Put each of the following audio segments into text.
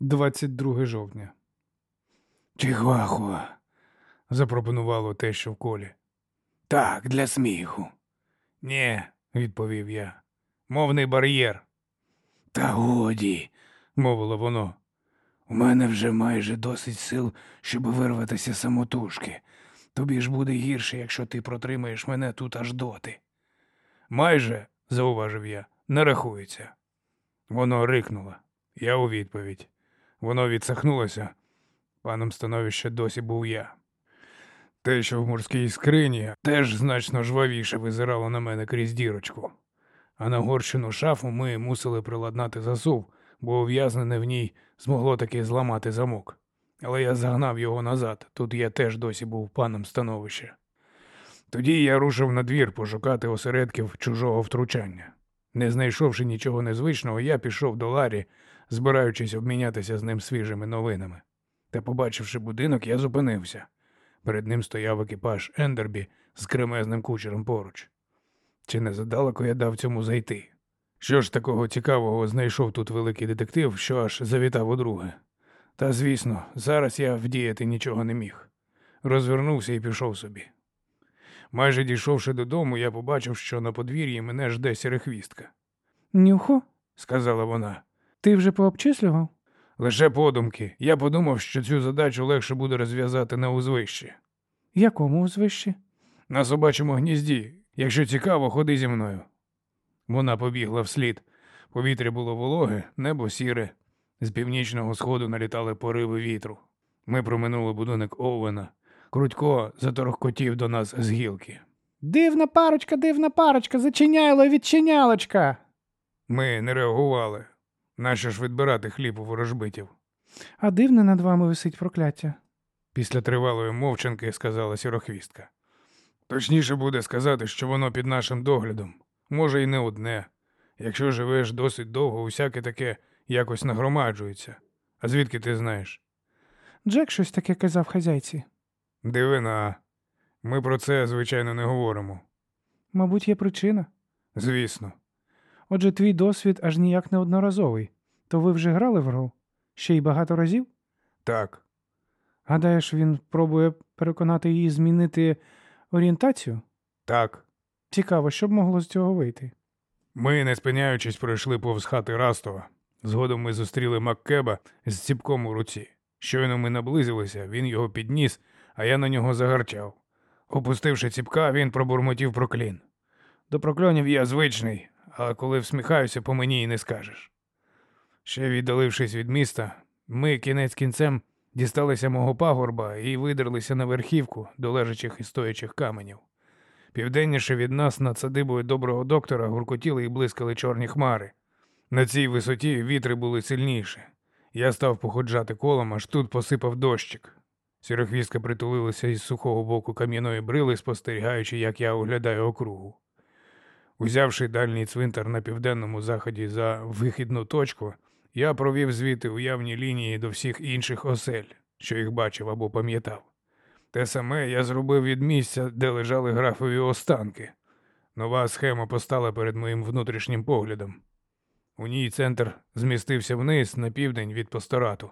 22 жовтня. Чихуахуа, запропонувало те, що в колі. Так, для сміху. Нє, відповів я. Мовний бар'єр. Та годі, мовило воно. У мене вже майже досить сил, щоб вирватися самотужки. Тобі ж буде гірше, якщо ти протримаєш мене тут аж доти. Майже, зауважив я, не рахується. Воно рикнуло. Я у відповідь. Воно відсахнулося. Паном становища досі був я. Те, що в морській скрині, теж значно жвавіше визирало на мене крізь дірочку. А на горщину шафу ми мусили приладнати засув, бо ув'язнене в ній змогло таки зламати замок. Але я загнав його назад, тут я теж досі був паном становища. Тоді я рушив на двір пошукати осередків чужого втручання. Не знайшовши нічого незвичного, я пішов до Ларі, збираючись обмінятися з ним свіжими новинами. Та, побачивши будинок, я зупинився. Перед ним стояв екіпаж Ендербі з кремезним кучером поруч. Чи не задалеко я дав цьому зайти? Що ж такого цікавого знайшов тут великий детектив, що аж завітав удруге? Та, звісно, зараз я вдіяти нічого не міг. Розвернувся і пішов собі. Майже дійшовши додому, я побачив, що на подвір'ї мене жде сірехвістка. Нюхо, Сказала вона. Ти вже пообчислював? Лише подумки. Я подумав, що цю задачу легше буде розв'язати на узвищі. Якому узвищі? На собачому гнізді. Якщо цікаво, ходи зі мною. Вона побігла вслід. Повітря було вологе, небо сіре. З північного сходу налітали пориви вітру. Ми проминули будинок Овена. Крутько заторохкотів до нас з гілки. Дивна парочка, дивна парочка, зачиняйло відчинялочка. Ми не реагували. Нащо ж відбирати хліб у ворожбитів? А дивне над вами висить прокляття. Після тривалої мовчанки сказала сірохвістка. Точніше буде сказати, що воно під нашим доглядом. Може, і не одне. Якщо живеш досить довго, усяке таке якось нагромаджується. А звідки ти знаєш? Джек щось таке казав хазяйці. Дивина. Ми про це, звичайно, не говоримо. Мабуть, є причина. Звісно. Отже, твій досвід аж ніяк не одноразовий. То ви вже грали в гру? Ще й багато разів? Так. Гадаєш, він пробує переконати її змінити орієнтацію? Так. Цікаво, що б могло з цього вийти. Ми, не спиняючись, пройшли повз хати Растова. Згодом ми зустріли Маккеба з ціпком у руці. Щойно ми наблизилися, він його підніс, а я на нього загарчав. Опустивши ціпка, він пробурмотів проклін. До прокльонів я звичний, але коли всміхаюся, по мені і не скажеш. Ще віддалившись від міста, ми кінець кінцем дісталися мого пагорба і видерлися на верхівку до лежачих і стоячих каменів. Південніше від нас над садибою доброго доктора гуркотіли і блискали чорні хмари. На цій висоті вітри були сильніші. Я став походжати колом, аж тут посипав дощик. Сірохвістка притулилася із сухого боку кам'яної брили, спостерігаючи, як я оглядаю округу. Узявши дальній цвинтар на південному заході за вихідну точку, я провів звідти уявні лінії до всіх інших осель, що їх бачив або пам'ятав. Те саме я зробив від місця, де лежали графові останки. Нова схема постала перед моїм внутрішнім поглядом. У ній центр змістився вниз на південь від пасторату,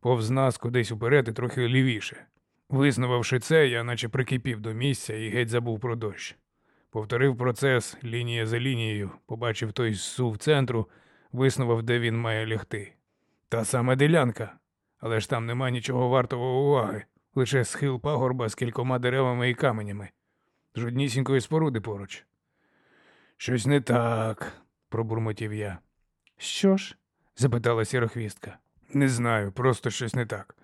повз нас кудись уперед і трохи лівіше. Виснувавши це, я наче прикипів до місця і геть забув про дощ. Повторив процес лінія за лінією, побачив той зсув центру, виснував, де він має лягти. Та саме ділянка, але ж там нема нічого вартого уваги, лише схил пагорба з кількома деревами і каменями, жоднісінької споруди поруч. Щось не так, пробурмотів я. Що ж? запитала сірохвістка. Не знаю, просто щось не так.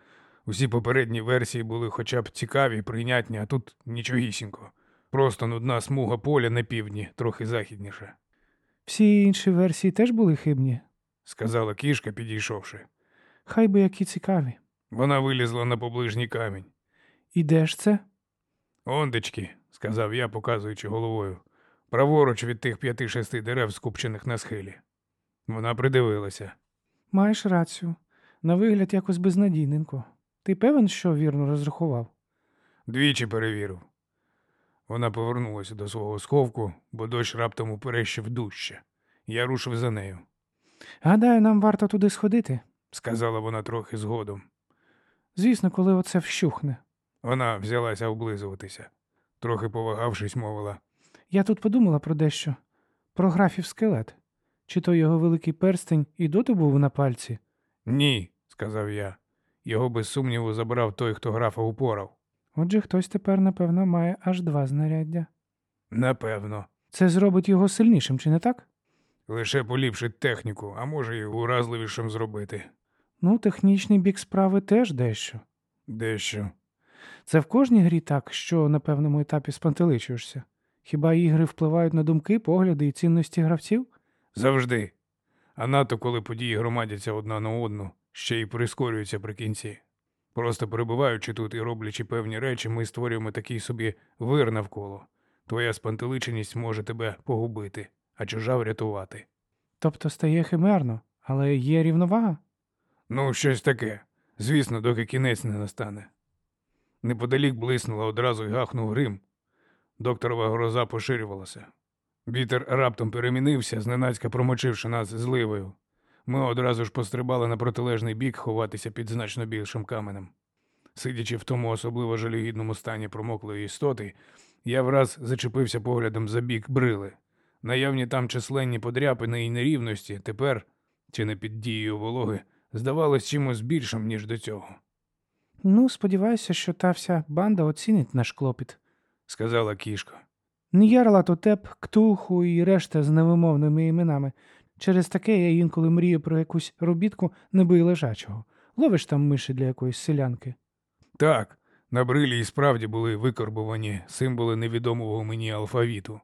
Усі попередні версії були хоча б цікаві, прийнятні, а тут нічогісінько. Просто нудна смуга поля на півдні, трохи західніше, Всі інші версії теж були хибні. сказала кішка, підійшовши. Хай би які цікаві. Вона вилізла на поближній камінь. І де ж це? Ондечки, сказав я, показуючи головою, праворуч від тих п'яти-шести дерев, скупчених на схилі. Вона придивилася. Маєш рацію. На вигляд якось безнадійненько. Ти певен, що вірно розрахував? Двічі перевірив. Вона повернулася до свого сховку, бо дощ раптом уперещив дужче. Я рушив за нею. Гадаю, нам варто туди сходити. сказала вона трохи згодом. Звісно, коли оце вщухне. Вона взялася облизуватися. Трохи повагавшись, мовила. Я тут подумала про дещо. Про графів скелет. Чи то його великий перстень і доти був на пальці? Ні, сказав я. Його без сумніву забрав той, хто графа упорав. Отже, хтось тепер, напевно, має аж два знаряддя. Напевно. Це зробить його сильнішим, чи не так? Лише поліпшить техніку, а може й уразливішим зробити. Ну, технічний бік справи теж дещо. Дещо. Це в кожній грі так, що на певному етапі спантеличуєшся. Хіба ігри впливають на думки, погляди і цінності гравців? Завжди. А надто коли події громадяться одна на одну, ще й прискорюються при кінці. Просто перебуваючи тут і роблячи певні речі, ми створюємо такий собі вир навколо. Твоя спантеличеність може тебе погубити, а чужа врятувати. Тобто стає химерно, але є рівновага? Ну, щось таке. Звісно, доки кінець не настане. Неподалік блиснула одразу й гахнув грим. Докторова гроза поширювалася. Вітер раптом перемінився, зненацька промочивши нас зливою. Ми одразу ж пострибали на протилежний бік ховатися під значно більшим каменем. Сидячи в тому особливо жалюгідному стані промоклої істоти, я враз зачепився поглядом за бік брили. Наявні там численні подряпини і нерівності тепер, чи не під дією вологи, здавалось чимось більшим, ніж до цього, Ну, сподіваюся, що та вся банда оцінить наш клопіт. сказала кішка. Н'ярла, Тотеп, Ктулху і решта з невимовними іменами. Через таке я інколи мрію про якусь робітку небий лежачого. Ловиш там миші для якоїсь селянки. Так, на брилі і справді були викорбувані символи невідомого мені алфавіту.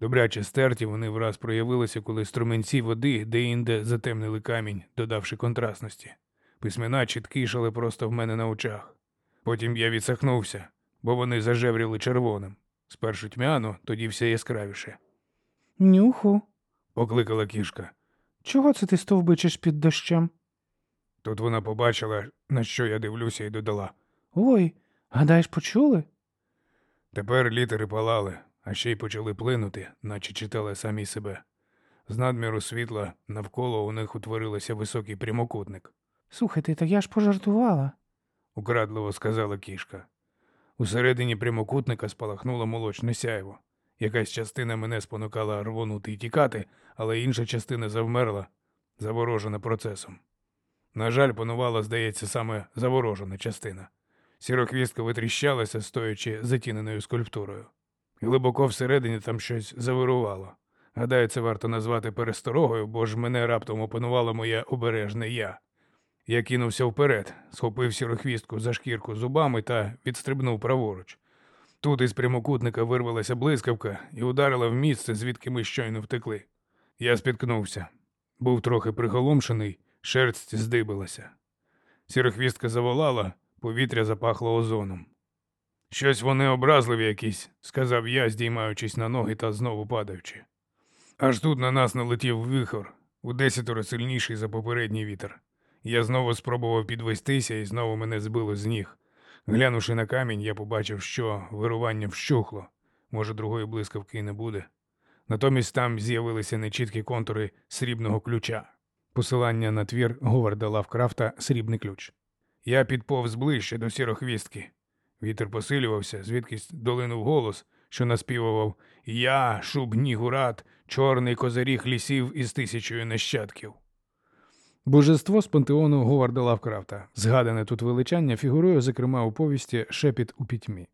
Добряче стерті вони враз проявилися, коли струменці води де-інде затемнили камінь, додавши контрастності. Письмена чіткішали просто в мене на очах. Потім я відсахнувся, бо вони зажевріли червоним. Спершу тьмяно, тоді все яскравіше. Нюху, Покликала кішка. чого це ти стовбичиш під дощем? Тут вона побачила, на що я дивлюся, і додала. Ой, гадаєш, почули? Тепер літери палали, а ще й почали плинути, наче читали самі себе. З надміру світла навколо у них утворилося високий прямокутник, Слухайте, та я ж пожартувала. украдливо сказала кішка. Усередині прямокутника спалахнуло молочне сяйво. Якась частина мене спонукала рвонути і тікати, але інша частина завмерла, заворожена процесом. На жаль, панувала, здається, саме заворожена частина. Сірохвістка витріщалася, стоячи затіненою скульптурою. Глибоко всередині там щось завирувало. Гадаю, це варто назвати пересторогою, бо ж мене раптом опанувало моє обережне я. Я кинувся вперед, схопив сірохвістку за шкірку зубами та відстрибнув праворуч. Тут із прямокутника вирвалася блискавка і ударила в місце, звідки ми щойно втекли. Я спіткнувся. Був трохи приголомшений, шерсть здибилася. Сірохвістка заволала, повітря запахло озоном. Щось вони образливі якісь, сказав я, здіймаючись на ноги та знову падаючи. Аж тут на нас налетів вихор, у десятеро сильніший за попередній вітер. Я знову спробував підвестися і знову мене збило з ніг. Глянувши на камінь, я побачив, що вирування вщухло. Може, другої блискавки не буде. Натомість там з'явилися нечіткі контури срібного ключа. Посилання на твір Говарда Лавкрафта Срібний ключ. Я підповз ближче до сірохвістки. Вітер посилювався, звідкись долинув голос, що наспівував Я, шуб Нігурат, чорний козиріг лісів із тисячою нащадків. Божество з пантеону Говарда Лавкрафта, згадане тут величання, фігурує, зокрема, у повісті Шепіт у пітьмі.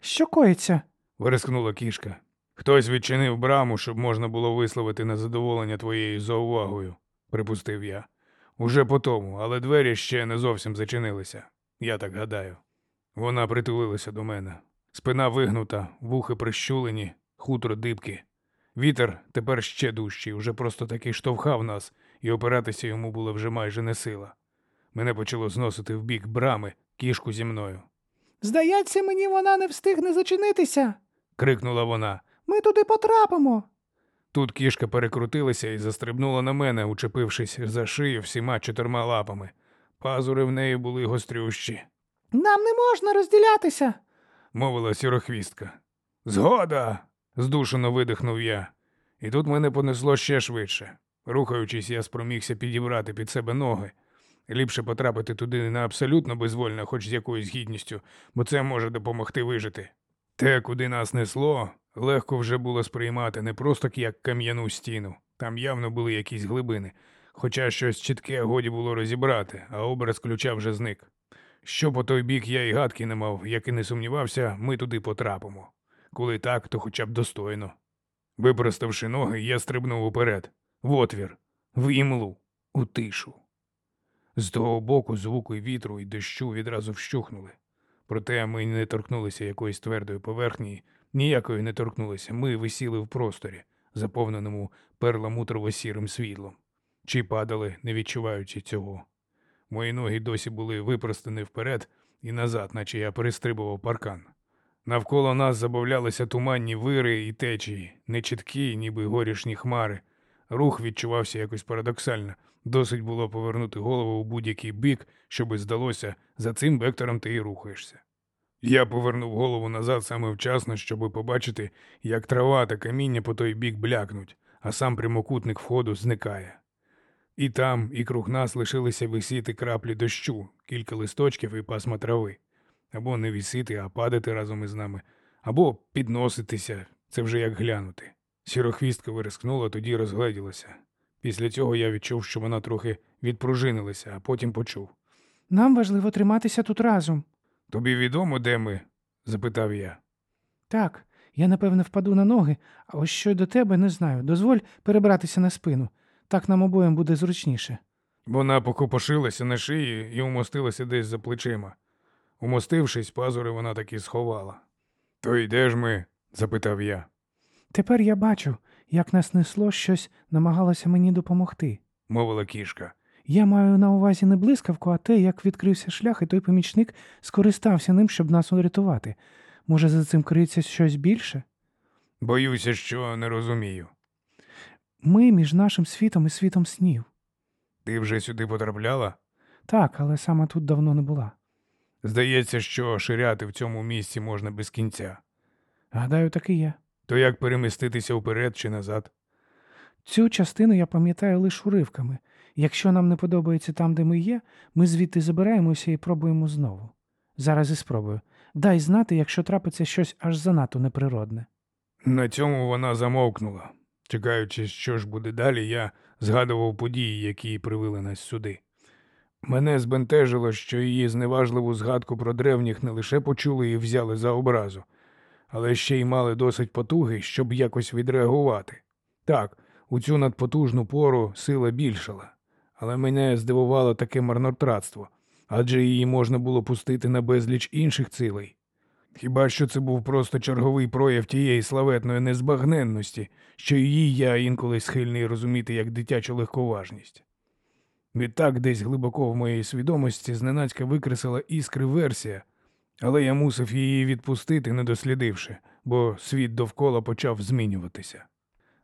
Що коїться? Вирискнула кішка. Хтось відчинив браму, щоб можна було висловити незадоволення твоєю заувагою, припустив я. Уже по тому, але двері ще не зовсім зачинилися. Я так гадаю. Вона притулилася до мене. Спина вигнута, вухи прищулені, хутро дибки. Вітер тепер ще дужчий, уже просто таки штовхав нас, і опиратися йому було вже майже не сила. Мене почало зносити в бік брами, кішку зі мною. Здається, мені вона не встигне зачинитися. Крикнула вона. Ми туди потрапимо. Тут кішка перекрутилася і застрибнула на мене, учепившись за шию всіма чотирма лапами. Пазури в неї були гострющі, Нам не можна розділятися. мовила сірохвістка. Згода. здушено видихнув я. І тут мене понесло ще швидше. Рухаючись, я спромігся підібрати під себе ноги. Ліпше потрапити туди не абсолютно безвольно, хоч з якоюсь гідністю, бо це може допомогти вижити. Те, куди нас несло, легко вже було сприймати не просто як кам'яну стіну. Там явно були якісь глибини, хоча щось чітке годі було розібрати, а образ ключа вже зник. Що по той бік я й гадки не мав, як і не сумнівався, ми туди потрапимо. Коли так, то хоча б достойно. Випроставши ноги, я стрибнув уперед, в отвір, в імлу, у тишу. З того боку звуки вітру і дощу відразу вщухнули. Проте ми не торкнулися якоїсь твердої поверхні, ніякої не торкнулися. Ми висіли в просторі, заповненому перламутрово-сірим світлом, чи падали, не відчуваючи цього. Мої ноги досі були випростані вперед і назад, наче я перестрибував паркан. Навколо нас забавлялися туманні вири і течії, нечіткі, ніби горішні хмари. Рух відчувався якось парадоксально. Досить було повернути голову у будь-який бік, щоби здалося, за цим вектором ти і рухаєшся. Я повернув голову назад саме вчасно, щоби побачити, як трава та каміння по той бік блякнуть, а сам прямокутник входу зникає. І там, і круг нас лишилися висіти краплі дощу, кілька листочків і пасма трави. Або не вісити, а падати разом із нами, або підноситися, це вже як глянути. Сірохвістка вирискнула, тоді розгледілася. Після цього я відчув, що вона трохи відпружинилася, а потім почув. Нам важливо триматися тут разом. Тобі відомо, де ми? запитав я. Так, я напевне впаду на ноги, а ось що й до тебе не знаю. Дозволь перебратися на спину. Так нам обоєм буде зручніше. Вона покопошилася на шиї і умостилася десь за плечима. Умостившись, пазури вона таки сховала. То й де ж ми? запитав я. Тепер я бачу, як нас несло щось намагалося мені допомогти. мовила кішка. Я маю на увазі не блискавку, а те, як відкрився шлях, і той помічник скористався ним, щоб нас урятувати. Може, за цим криється щось більше? Боюся, що не розумію. Ми між нашим світом і світом снів. Ти вже сюди потрапляла? Так, але саме тут давно не була. Здається, що ширяти в цьому місці можна без кінця. Гадаю, так і є. То як переміститися вперед чи назад? Цю частину я пам'ятаю лише уривками. Якщо нам не подобається там, де ми є, ми звідти забираємося і пробуємо знову. Зараз і спробую. Дай знати, якщо трапиться щось аж занадто неприродне. На цьому вона замовкнула. Чекаючи, що ж буде далі, я згадував події, які привели нас сюди. Мене збентежило, що її зневажливу згадку про древніх не лише почули і взяли за образу, але ще й мали досить потуги, щоб якось відреагувати. Так, у цю надпотужну пору сила більшала, але мене здивувало таке марнотратство, адже її можна було пустити на безліч інших цілей. Хіба що це був просто черговий прояв тієї славетної незбагненності, що її я інколи схильний розуміти як дитячу легковажність. Відтак десь глибоко в моїй свідомості зненацька викресила іскри версія, але я мусив її відпустити, не дослідивши, бо світ довкола почав змінюватися.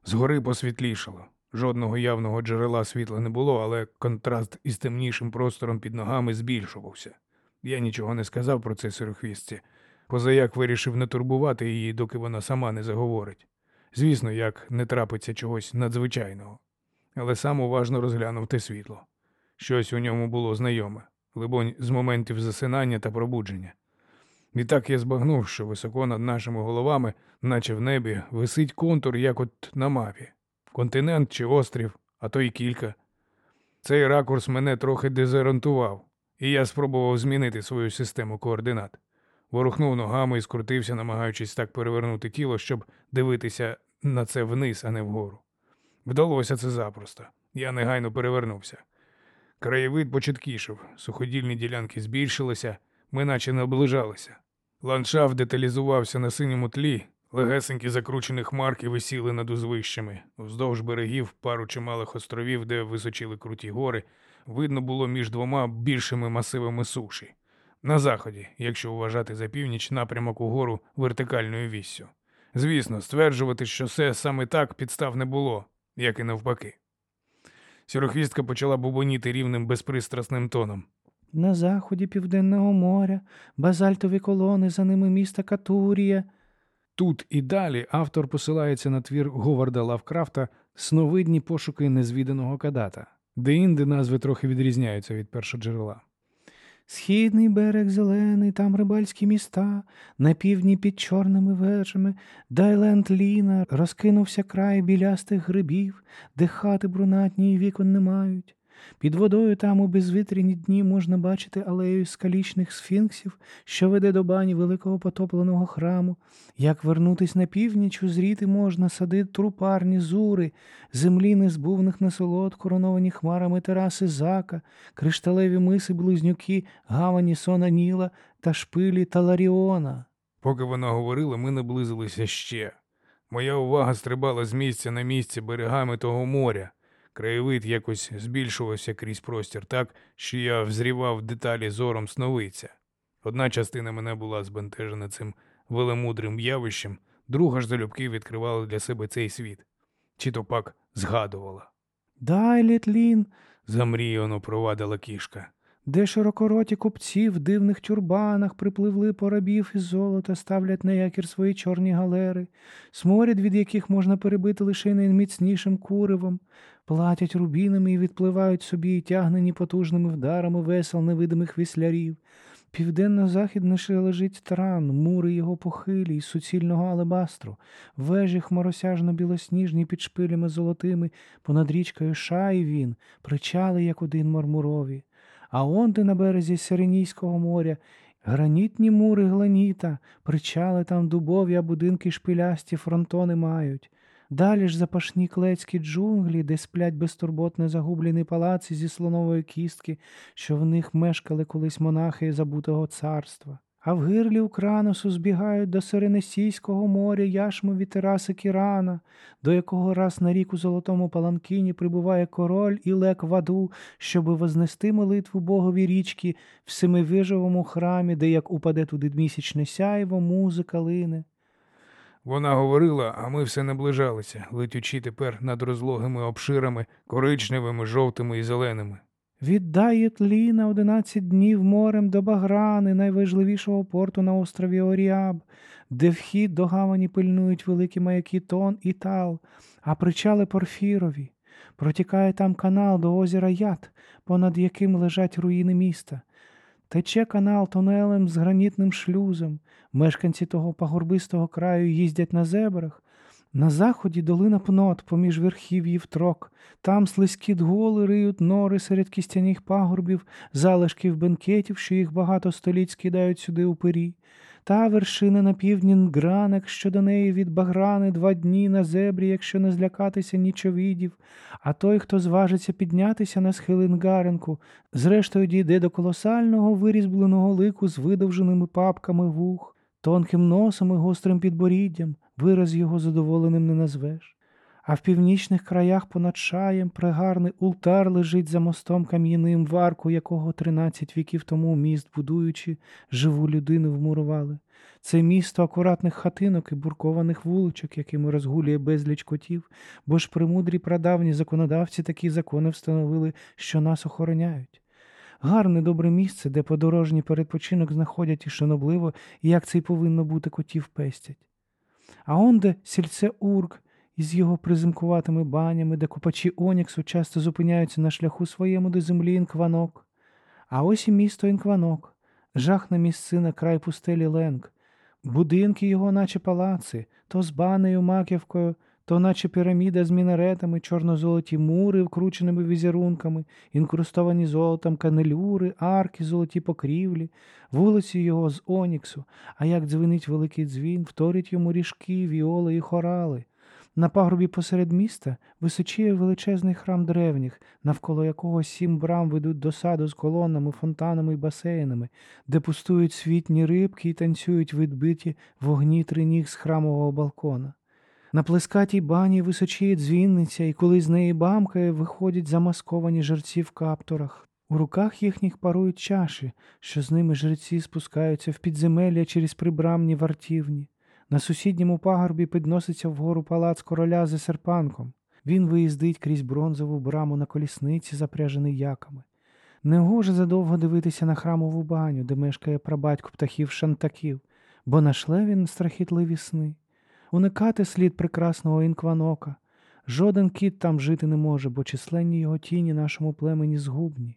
Згори посвітлішало. Жодного явного джерела світла не було, але контраст із темнішим простором під ногами збільшувався. Я нічого не сказав про це сирохвістці, позаяк вирішив не турбувати її, доки вона сама не заговорить. Звісно, як не трапиться чогось надзвичайного. Але сам уважно розглянув те світло. Щось у ньому було знайоме, либонь, з моментів засинання та пробудження. Відтак я збагнув, що високо над нашими головами, наче в небі, висить контур, як от на мапі. Континент чи острів, а то й кілька. Цей ракурс мене трохи дезорієнтував, і я спробував змінити свою систему координат. Ворухнув ногами і скрутився, намагаючись так перевернути тіло, щоб дивитися на це вниз, а не вгору. Вдалося це запросто. Я негайно перевернувся. Краєвид початкішав, суходільні ділянки збільшилися, ми наче наближалися. Ландшафт деталізувався на синьому тлі, легесенькі закручені хмарки висіли над узвищами, вздовж берегів пару чималих островів, де височили круті гори, видно було між двома більшими масивами суші. На заході, якщо вважати за північ напрямок угору вертикальною віссю. Звісно, стверджувати, що все саме так підстав не було, як і навпаки. Сірохвістка почала бубоніти рівним безпристрасним тоном. На заході Південного моря, базальтові колони, за ними міста Катурія. Тут і далі автор посилається на твір Говарда Лавкрафта Сновидні пошуки незвіданого кадата, Де-інде назви трохи відрізняються від першоджерела. Східний берег зелений, там рибальські міста, на півдні під чорними вежами, Дайленд Ліна, розкинувся край білястих грибів, де хати брунатні і вікон не мають. Під водою там у безвітряні дні можна бачити алею скалічних сфінксів, що веде до бані великого потопленого храму. Як вернутись на північ, узріти можна сади трупарні зури, землі незбувних насолод, короновані хмарами тераси зака, кришталеві миси близнюки, гавані Сона Ніла та шпилі Таларіона. Поки вона говорила, ми наблизилися ще. Моя увага стрибала з місця на місце берегами того моря. Краєвид якось збільшувався крізь простір так, що я взрівав деталі зором сновиця. Одна частина мене була збентежена цим велемудрим явищем, друга ж залюбки відкривала для себе цей світ. Чи то пак згадувала. Дай, Літлін, Замріяно провадила кішка. Де широкороті купці в дивних тюрбанах припливли по рабів із золота, ставлять на якір свої чорні галери, сморід від яких можна перебити лише найміцнішим куривом, платять рубінами і відпливають собі тягнені потужними вдарами весел невидимих віслярів. Південно-західніше лежить таран, мури його похилі із суцільного алебастру, вежі хмаросяжно білосніжні під шпилями золотими, понад річкою шай він, причали, як один мармурові. А онде на березі Сиренійського моря гранітні мури гланіта, причали там дубові, а будинки шпилясті фронтони мають. Далі ж запашні клецькі джунглі, де сплять безтурботно загублені палаці зі слонової кістки, що в них мешкали колись монахи забутого царства. А в гирлі Украносу збігають до Сиренесійського моря яшмові тераси Кірана, до якого раз на рік у золотому паланкіні прибуває король і лек ваду, щоби вознести молитву богові річки в семивижовому храмі, де як упаде туди місячне сяйво, музика лине. Вона говорила, а ми все наближалися, летючи тепер над розлогими обширами, коричневими, жовтими і зеленими. Віддає тлі на одинадцять днів морем до Баграни, найважливішого порту на острові Оріаб, де вхід до гавані пильнують великі маяки Тон і Тал, а причали Порфірові. Протікає там канал до озера Ят, понад яким лежать руїни міста. Тече канал тунелем з гранітним шлюзом. Мешканці того пагорбистого краю їздять на зебрах. На заході долина пнот поміж верхів'їв трок. Там слизькі дголи риють нори серед кістяних пагорбів, залишків бенкетів, що їх багато століть скидають сюди у пирі. Та вершина на півдні Нгранек, що до неї від Баграни два дні на зебрі, якщо не злякатися нічовидів, а той, хто зважиться піднятися на схили Нгаренку, зрештою дійде до колосального вирізбленого лику з видовженими папками вух, тонким носом і гострим підборіддям, вираз його задоволеним не назвеш. А в північних краях понад шаєм пригарний ултар лежить за мостом кам'яним, в арку якого тринадцять віків тому міст, будуючи, живу людину вмурували. Це місто акуратних хатинок і буркованих вуличок, якими розгулює безліч котів, бо ж премудрі прадавні законодавці такі закони встановили, що нас охороняють. Гарне добре місце, де подорожні передпочинок знаходять і шанобливо, як це й повинно бути котів пестять. А онде сільце Урк із його призимкуватими банями, де купачі Оніксу часто зупиняються на шляху своєму до землі Інкванок. А ось і місто Інкванок, жахна місцина край пустелі Ленк. Будинки його, наче палаци, то з банею маківкою, то наче піраміда з мінаретами, чорно-золоті мури, вкрученими візерунками, інкрустовані золотом канелюри, арки, золоті покрівлі, вулиці його з Оніксу, а як дзвенить великий дзвін, вторять йому ріжки, віоли і хорали. На пагорбі посеред міста височіє величезний храм древніх, навколо якого сім брам ведуть до саду з колонами, фонтанами і басейнами, де пустують світні рибки і танцюють відбиті вогні триніг з храмового балкона. На плескатій бані височіє дзвінниця, і коли з неї бамкає, виходять замасковані жерці в каптурах. У руках їхніх парують чаші, що з ними жреці спускаються в підземелля через прибрамні вартівні. На сусідньому пагорбі підноситься вгору палац короля за серпанком. Він виїздить крізь бронзову браму на колісниці, запряжений яками. Негоже задовго дивитися на храмову баню, де мешкає прабатько птахів шантаків, бо нашле він страхітливі сни. Уникати слід прекрасного інкванока. Жоден кіт там жити не може, бо численні його тіні нашому племені згубні.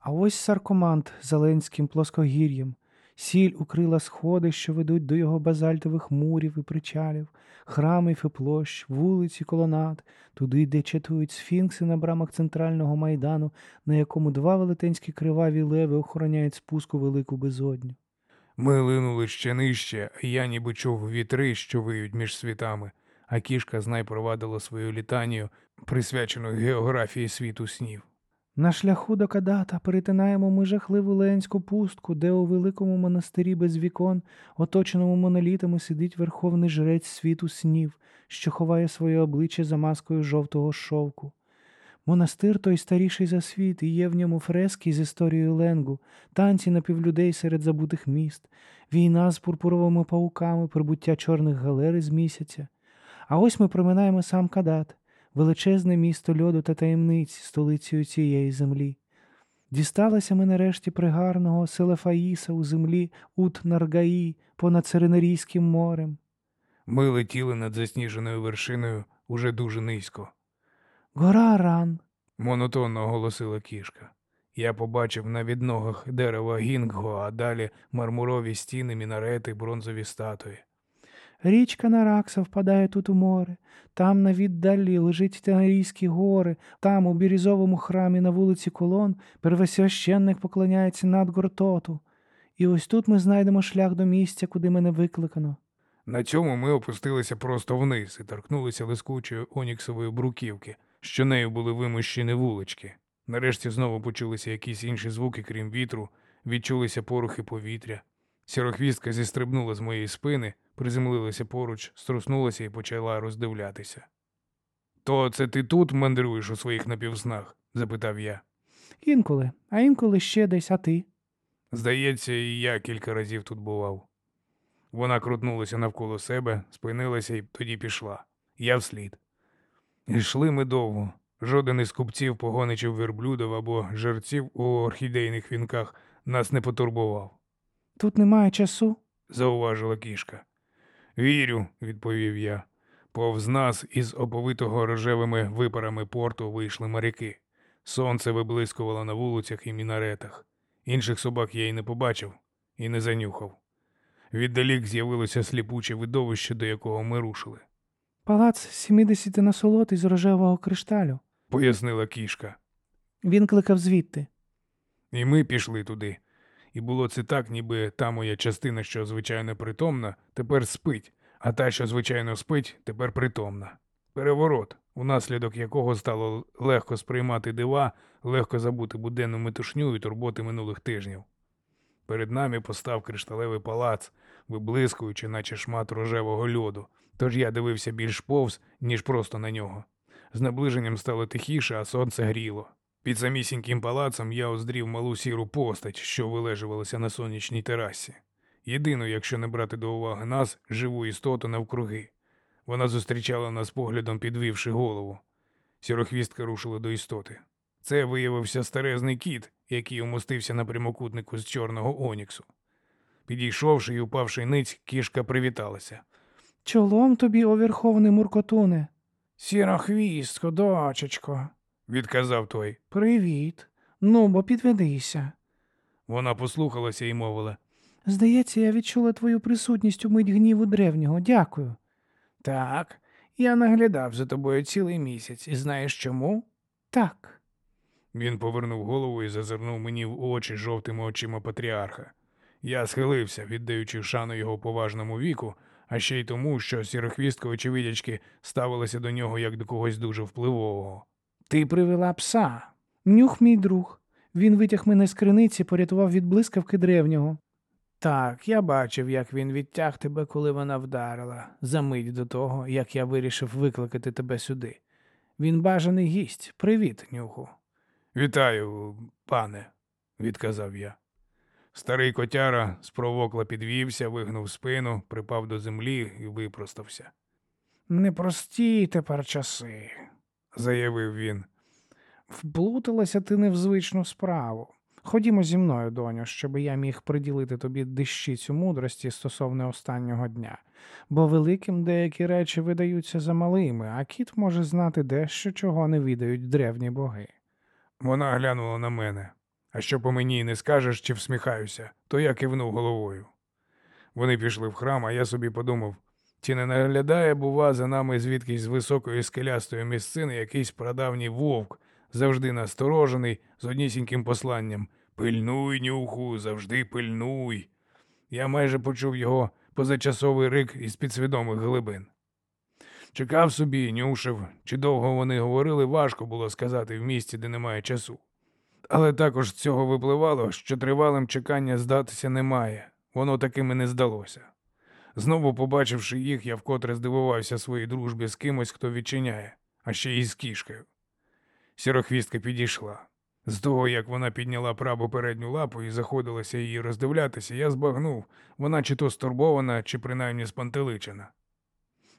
А ось саркомант Зеленським плоскогір'ям, сіль укрила сходи, що ведуть до його базальтових мурів і причалів, храмів і площ, вулиць і колонад, туди, де чатують сфінкси на брамах центрального майдану, на якому два велетенські криваві леви охороняють спуску велику безодню. Ми линули ще нижче, я ніби чув вітри, що виють між світами, а кішка знай провадила свою літанію, присвячену географії світу снів. На шляху до Кадата перетинаємо ми жахливу Ленську пустку, де у великому монастирі без вікон, оточеному монолітами, сидить верховний жрець світу снів, що ховає своє обличчя за маскою жовтого шовку. Монастир той старіший за світ, і є в ньому фрески з історією Ленгу, танці напівлюдей серед забутих міст, війна з пурпуровими пауками, прибуття чорних галер із місяця. А ось ми проминаємо сам Кадат, величезне місто льоду та таємниць, столицею цієї землі. Дісталися ми нарешті пригарного села Фаїса у землі Ут Наргаї понад Сиренерійським морем. Ми летіли над засніженою вершиною уже дуже низько. Гора Ран. Монотонно оголосила кішка. Я побачив на відногах дерева гінгго, а далі мармурові стіни, мінарети, бронзові статуї. Річка Наракса впадає тут у море. Там на віддалі лежить Тенерійські гори, там, у бірізовому храмі на вулиці Колон, первосвященник поклоняється над гортоту. І ось тут ми знайдемо шлях до місця, куди мене викликано. На цьому ми опустилися просто вниз і торкнулися лискучої оніксової бруківки, що нею були вимощені вулички. Нарешті знову почулися якісь інші звуки, крім вітру, відчулися порухи повітря. Сірохвістка зістрибнула з моєї спини, приземлилася поруч, струснулася і почала роздивлятися. То це ти тут мандруєш у своїх напівснах? запитав я. Інколи, а інколи ще десь, а ти. Здається, і я кілька разів тут бував. Вона крутнулася навколо себе, спинилася і тоді пішла. Я вслід. Йшли ми довго. Жоден із купців, погоничів верблюдів або жерців у орхідейних вінках нас не потурбував, Тут немає часу. зауважила кішка. Вірю, відповів я. Повз нас із оповитого рожевими випарами порту вийшли моряки. Сонце виблискувало на вулицях і мінаретах. Інших собак я й не побачив і не занюхав. Віддалік з'явилося сліпуче видовище, до якого ми рушили, Палац 70 насолод із рожевого кришталю. пояснила кішка. Він кликав звідти. І ми пішли туди. І було це так, ніби та моя частина, що звичайно притомна, тепер спить, а та, що звичайно спить, тепер притомна. Переворот, унаслідок якого стало легко сприймати дива, легко забути буденну метушню і турботи минулих тижнів. Перед нами постав кришталевий палац, виблискуючи, наче шмат рожевого льоду, тож я дивився більш повз, ніж просто на нього. З наближенням стало тихіше, а сонце гріло. Під самісіньким палацом я оздрів малу сіру постать, що вилежувалася на сонячній терасі. Єдину, якщо не брати до уваги нас, живу істоту навкруги. Вона зустрічала нас поглядом, підвівши голову. Сірохвістка рушила до істоти. Це виявився старезний кіт, який умостився на прямокутнику з чорного оніксу. Підійшовши і упавши ниць, кішка привіталася. Чолом тобі, о верховний муркотуне. Сірохвістко, дочечко, Відказав той. Привіт. Ну, бо підведися. Вона послухалася і мовила. Здається, я відчула твою присутність у мить гніву древнього. Дякую. так, я наглядав за тобою цілий місяць, і знаєш чому? Так. Він повернув голову і зазирнув мені в очі жовтими очима патріарха. Я схилився, віддаючи шану його поважному віку, а ще й тому, що сірохвістка, очевидячки, ставилася до нього як до когось дуже впливового. Ти привела пса. Нюх мій друг. Він витяг мене з криниці, порятував від блискавки древнього. Так, я бачив, як він відтяг тебе, коли вона вдарила, за мить до того, як я вирішив викликати тебе сюди. Він бажаний гість. Привіт, нюху. Вітаю, пане, відказав я. Старий котяра спровокла підвівся, вигнув спину, припав до землі і випростався, Непрості тепер часи. заявив він. Вплуталася ти не в звичну справу. Ходімо зі мною, доню, щоб я міг приділити тобі дещицю мудрості стосовно останнього дня, бо великим деякі речі видаються за малими, а кіт може знати дещо, чого не відають древні боги. Вона глянула на мене. А що по мені не скажеш чи всміхаюся, то я кивнув головою. Вони пішли в храм, а я собі подумав, чи не наглядає, бува, за нами звідкись з високої скелястої місцини якийсь прадавній вовк, завжди насторожений, з однісіньким посланням Пильнуй, нюху, завжди пильнуй. Я майже почув його позачасовий рик із підсвідомих глибин. Чекав собі, нюшив, чи довго вони говорили, важко було сказати в місті, де немає часу. Але також з цього випливало, що тривалим чекання здатися немає, воно таким і не здалося. Знову побачивши їх, я вкотре здивувався своїй дружбі з кимось, хто відчиняє, а ще й з кішкою. Сірохвістка підійшла. З того, як вона підняла праву передню лапу і заходилася її роздивлятися, я збагнув, вона чи то стурбована, чи принаймні спантеличена.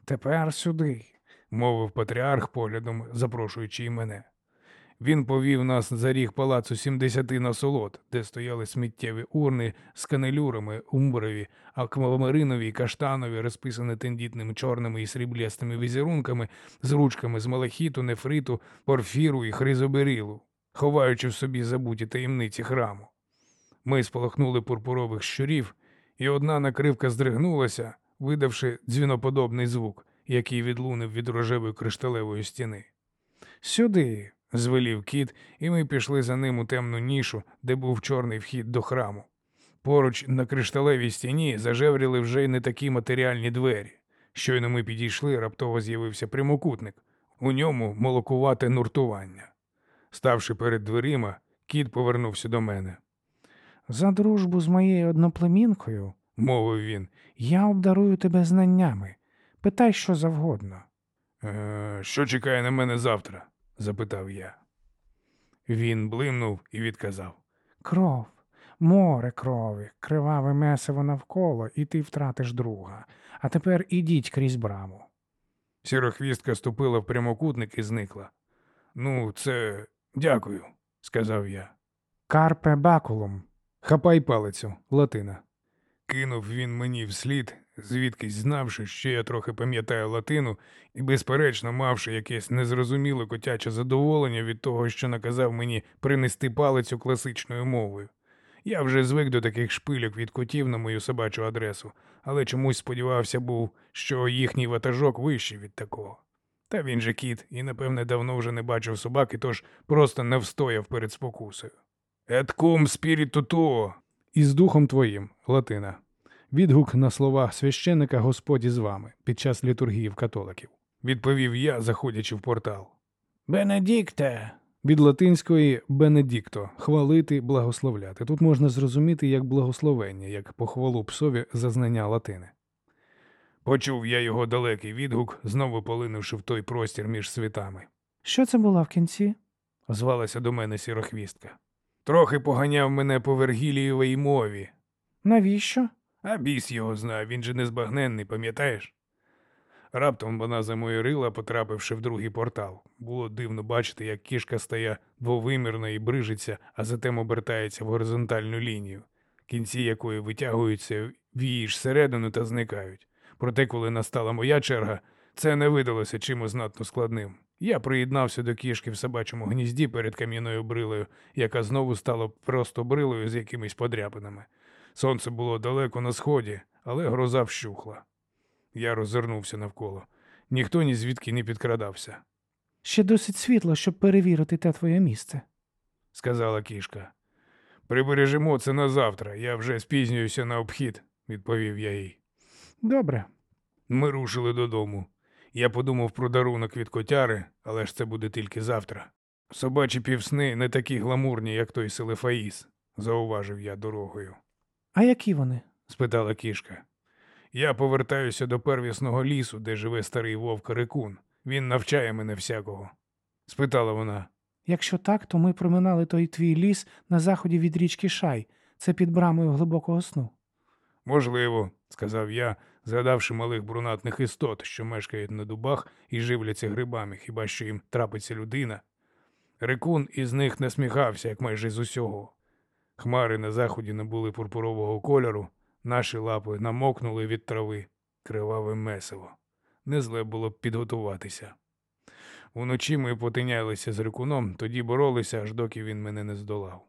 Тепер сюди. мовив патріарх поглядом, запрошуючи і мене. Він повів нас за ріг палацу сімдесяти насолод, де стояли сміттєві урни з канелюрами, умброві, аквамаринові, каштанові, розписані тендітними чорними і сріблястими візерунками, з ручками з малахіту, нефриту, порфіру і хризоберилу, ховаючи в собі забуті таємниці храму. Ми сполохнули пурпурових щурів, і одна накривка здригнулася, видавши дзвіноподобний звук, який відлунив від рожевої кришталевої стіни. Сюди, звелів кіт, і ми пішли за ним у темну нішу, де був чорний вхід до храму. Поруч на кришталевій стіні зажевріли вже й не такі матеріальні двері. Щойно ми підійшли, раптово з'явився прямокутник. У ньому молокувате нуртування. Ставши перед дверима, кіт повернувся до мене. За дружбу з моєю одноплемінкою Мовив він. я обдарую тебе знаннями. Питай що завгодно. «Е, що чекає на мене завтра? Запитав я. Він блимнув і відказав. Кров, море крові, криваве месиво навколо, і ти втратиш друга. А тепер ідіть крізь браму. Сірохвістка ступила в прямокутник і зникла. Ну, це дякую, сказав я. Карпе бакулум. Хапай палицю, латина. Кинув він мені вслід, звідкись знавши, що я трохи пам'ятаю латину, і, безперечно, мавши якесь незрозуміле котяче задоволення від того, що наказав мені принести палицю класичною мовою. Я вже звик до таких шпильок від котів на мою собачу адресу, але чомусь сподівався був, що їхній ватажок вищий від такого. Та він же кіт, і, напевне, давно вже не бачив собаки, тож просто не встояв перед спокусою. Et cum spiritu tuo, із духом твоїм, латина. Відгук на слова священника Господь із вами під час літургії в католиків. Відповів я, заходячи в портал. Бенедикте. Від латинської бенедікто хвалити, благословляти. Тут можна зрозуміти як благословення, як похвалу псові за знання латини. Почув я його далекий відгук, знову полинувши в той простір між світами. Що це було в кінці? Озвалася до мене сірохвістка. Трохи поганяв мене по Вергілієвій мові, Навіщо? А біс його знає, він же незбагненний, пам'ятаєш? Раптом вона замоyorила, потрапивши в другий портал. Було дивно бачити, як кішка стає двовимірна і брижиться, а затем обертається в горизонтальну лінію, кінці якої витягуються в її ж середину та зникають. Проте, коли настала моя черга, це не видалося чимось знатно складним. Я приєднався до кішки в собачому гнізді перед кам'яною брилою, яка знову стала просто брилою з якимись подряпинами. Сонце було далеко на сході, але гроза вщухла. Я роззирнувся навколо. Ніхто ні звідки не підкрадався, Ще досить світло, щоб перевірити те твоє місце. сказала кішка. Прибережемо це на завтра, я вже спізнююся на обхід, відповів я їй. Добре. Ми рушили додому. Я подумав про дарунок від котяри, але ж це буде тільки завтра. Собачі півсни не такі гламурні, як той Селефаїс, зауважив я дорогою. А які вони? спитала кішка. Я повертаюся до первісного лісу, де живе старий вовк Рикун. Він навчає мене всякого. спитала вона. Якщо так, то ми проминали той твій ліс на заході від річки Шай. Це під брамою глибокого сну. Можливо, сказав я, згадавши малих брунатних істот, що мешкають на дубах і живляться грибами, хіба що їм трапиться людина. Рикун із них насміхався, як майже з усього. Хмари на заході набули пурпурового кольору, наші лапи намокнули від трави, криваве месиво. Не зле було б підготуватися. Уночі ми потинялися з рикуном, тоді боролися, аж доки він мене не здолав.